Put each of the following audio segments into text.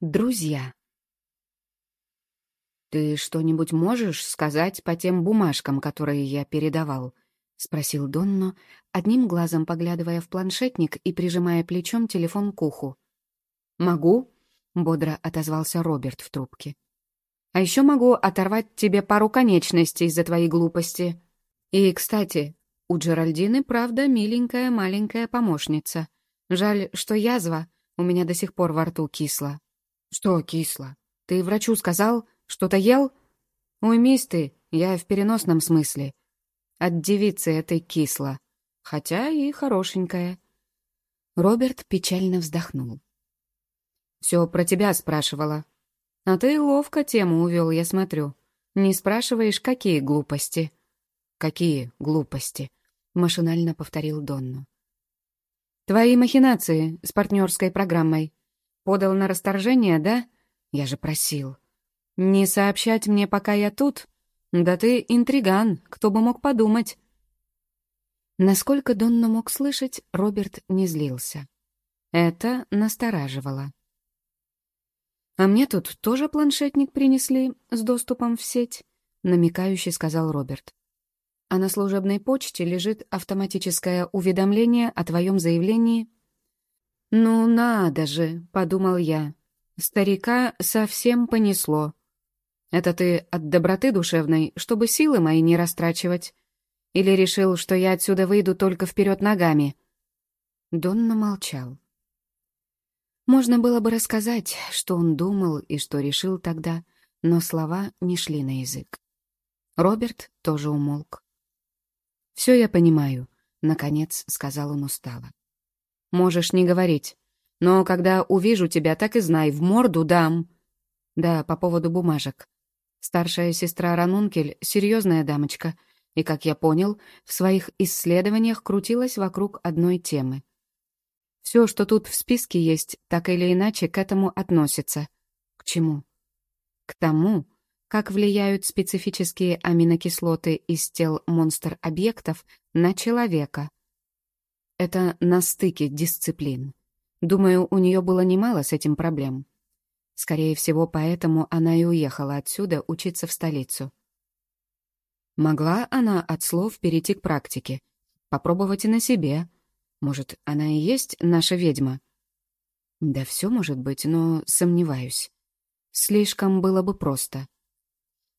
Друзья. «Ты что-нибудь можешь сказать по тем бумажкам, которые я передавал?» — спросил Донно, одним глазом поглядывая в планшетник и прижимая плечом телефон к уху. «Могу», — бодро отозвался Роберт в трубке. «А еще могу оторвать тебе пару конечностей за твои глупости. И, кстати, у Джеральдины, правда, миленькая маленькая помощница. Жаль, что язва у меня до сих пор во рту кисла». «Что кисло? Ты врачу сказал? Что-то ел?» «Уймись ты, я в переносном смысле. От девицы этой кисло, хотя и хорошенькая». Роберт печально вздохнул. «Все про тебя спрашивала. А ты ловко тему увел, я смотрю. Не спрашиваешь, какие глупости?» «Какие глупости?» — машинально повторил Донну. «Твои махинации с партнерской программой. Подал на расторжение, да? Я же просил. Не сообщать мне, пока я тут? Да ты интриган, кто бы мог подумать. Насколько Донна мог слышать, Роберт не злился. Это настораживало. «А мне тут тоже планшетник принесли с доступом в сеть», — намекающе сказал Роберт. «А на служебной почте лежит автоматическое уведомление о твоем заявлении «Ну надо же», — подумал я. Старика совсем понесло. «Это ты от доброты душевной, чтобы силы мои не растрачивать? Или решил, что я отсюда выйду только вперед ногами?» Донна молчал. Можно было бы рассказать, что он думал и что решил тогда, но слова не шли на язык. Роберт тоже умолк. «Все я понимаю», — наконец сказал он устало. Можешь не говорить. Но когда увижу тебя, так и знай, в морду дам. Да, по поводу бумажек. Старшая сестра Ранункель — серьезная дамочка, и, как я понял, в своих исследованиях крутилась вокруг одной темы. Все, что тут в списке есть, так или иначе к этому относится. К чему? К тому, как влияют специфические аминокислоты из тел монстр-объектов на человека. Это на стыке дисциплин. Думаю, у нее было немало с этим проблем. Скорее всего, поэтому она и уехала отсюда учиться в столицу. Могла она от слов перейти к практике, попробовать и на себе. Может, она и есть наша ведьма? Да все может быть, но сомневаюсь. Слишком было бы просто.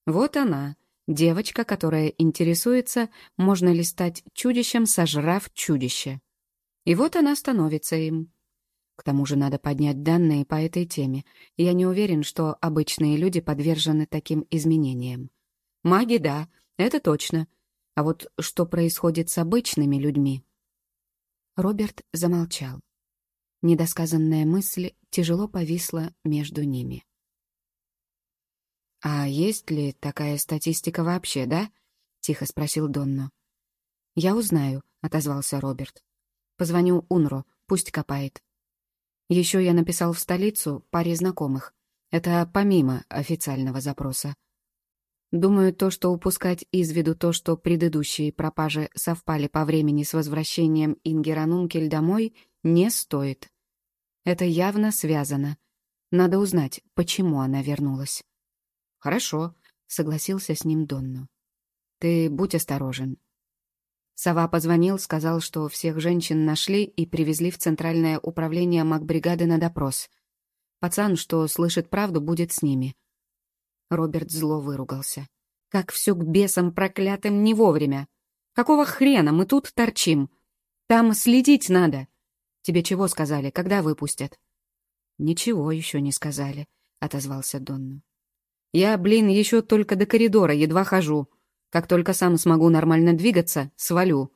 Вот она, девочка, которая интересуется, можно ли стать чудищем, сожрав чудище. И вот она становится им. К тому же надо поднять данные по этой теме. Я не уверен, что обычные люди подвержены таким изменениям. Маги — да, это точно. А вот что происходит с обычными людьми? Роберт замолчал. Недосказанная мысль тяжело повисла между ними. «А есть ли такая статистика вообще, да?» — тихо спросил Донно. «Я узнаю», — отозвался Роберт. Позвоню Унро, пусть копает. Еще я написал в столицу паре знакомых. Это помимо официального запроса. Думаю, то, что упускать из виду то, что предыдущие пропажи совпали по времени с возвращением Инги Ранункель домой, не стоит. Это явно связано. Надо узнать, почему она вернулась. «Хорошо», — согласился с ним Донну. «Ты будь осторожен. Сова позвонил, сказал, что всех женщин нашли и привезли в центральное управление магбригады на допрос. Пацан, что слышит правду, будет с ними. Роберт зло выругался. «Как все к бесам проклятым не вовремя! Какого хрена мы тут торчим? Там следить надо!» «Тебе чего сказали? Когда выпустят?» «Ничего еще не сказали», — отозвался Донну. «Я, блин, еще только до коридора едва хожу. Как только сам смогу нормально двигаться, свалю».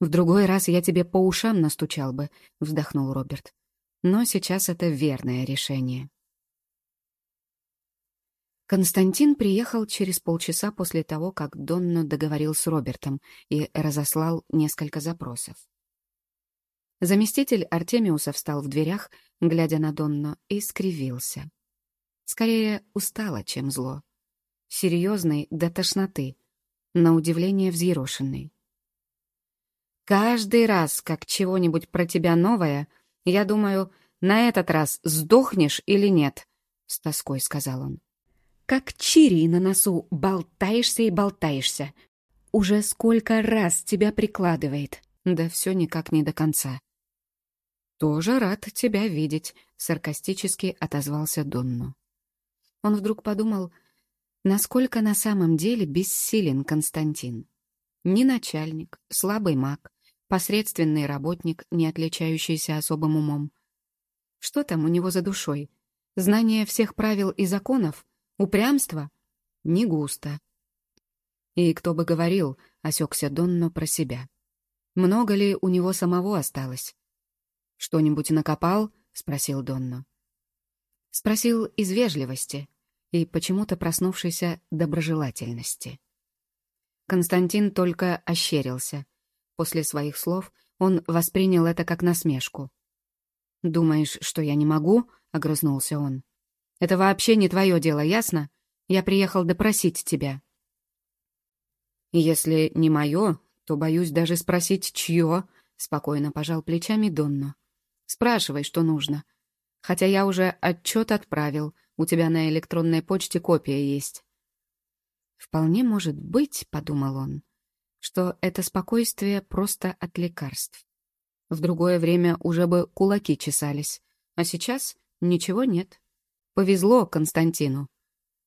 «В другой раз я тебе по ушам настучал бы», — вздохнул Роберт. «Но сейчас это верное решение». Константин приехал через полчаса после того, как Донно договорил с Робертом и разослал несколько запросов. Заместитель Артемиуса встал в дверях, глядя на Донно, и скривился. Скорее, устало, чем зло серьезный до тошноты, на удивление взъерошенный. «Каждый раз, как чего-нибудь про тебя новое, я думаю, на этот раз сдохнешь или нет?» — с тоской сказал он. «Как чири на носу болтаешься и болтаешься. Уже сколько раз тебя прикладывает. Да все никак не до конца». «Тоже рад тебя видеть», — саркастически отозвался Донну. Он вдруг подумал, насколько на самом деле бессилен Константин. Не начальник, слабый маг, посредственный работник, не отличающийся особым умом. Что там у него за душой? Знание всех правил и законов? Упрямство? Не густо. И кто бы говорил, осекся Донно про себя. Много ли у него самого осталось? «Что-нибудь накопал?» — спросил Донно. Спросил из вежливости и почему-то проснувшейся доброжелательности. Константин только ощерился. После своих слов он воспринял это как насмешку. «Думаешь, что я не могу?» — огрызнулся он. «Это вообще не твое дело, ясно? Я приехал допросить тебя». «Если не мое, то боюсь даже спросить, чье», — спокойно пожал плечами Донно. «Спрашивай, что нужно. Хотя я уже отчет отправил, у тебя на электронной почте копия есть». «Вполне может быть», — подумал он, — «что это спокойствие просто от лекарств. В другое время уже бы кулаки чесались. А сейчас ничего нет. Повезло Константину.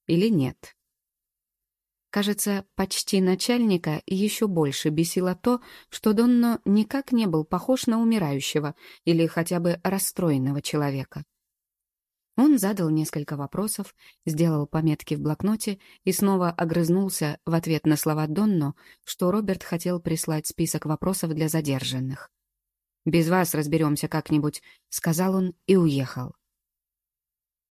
Или нет? Кажется, почти начальника еще больше бесило то, что Донно никак не был похож на умирающего или хотя бы расстроенного человека. Он задал несколько вопросов, сделал пометки в блокноте и снова огрызнулся в ответ на слова Донно, что Роберт хотел прислать список вопросов для задержанных. «Без вас разберемся как-нибудь», — сказал он и уехал.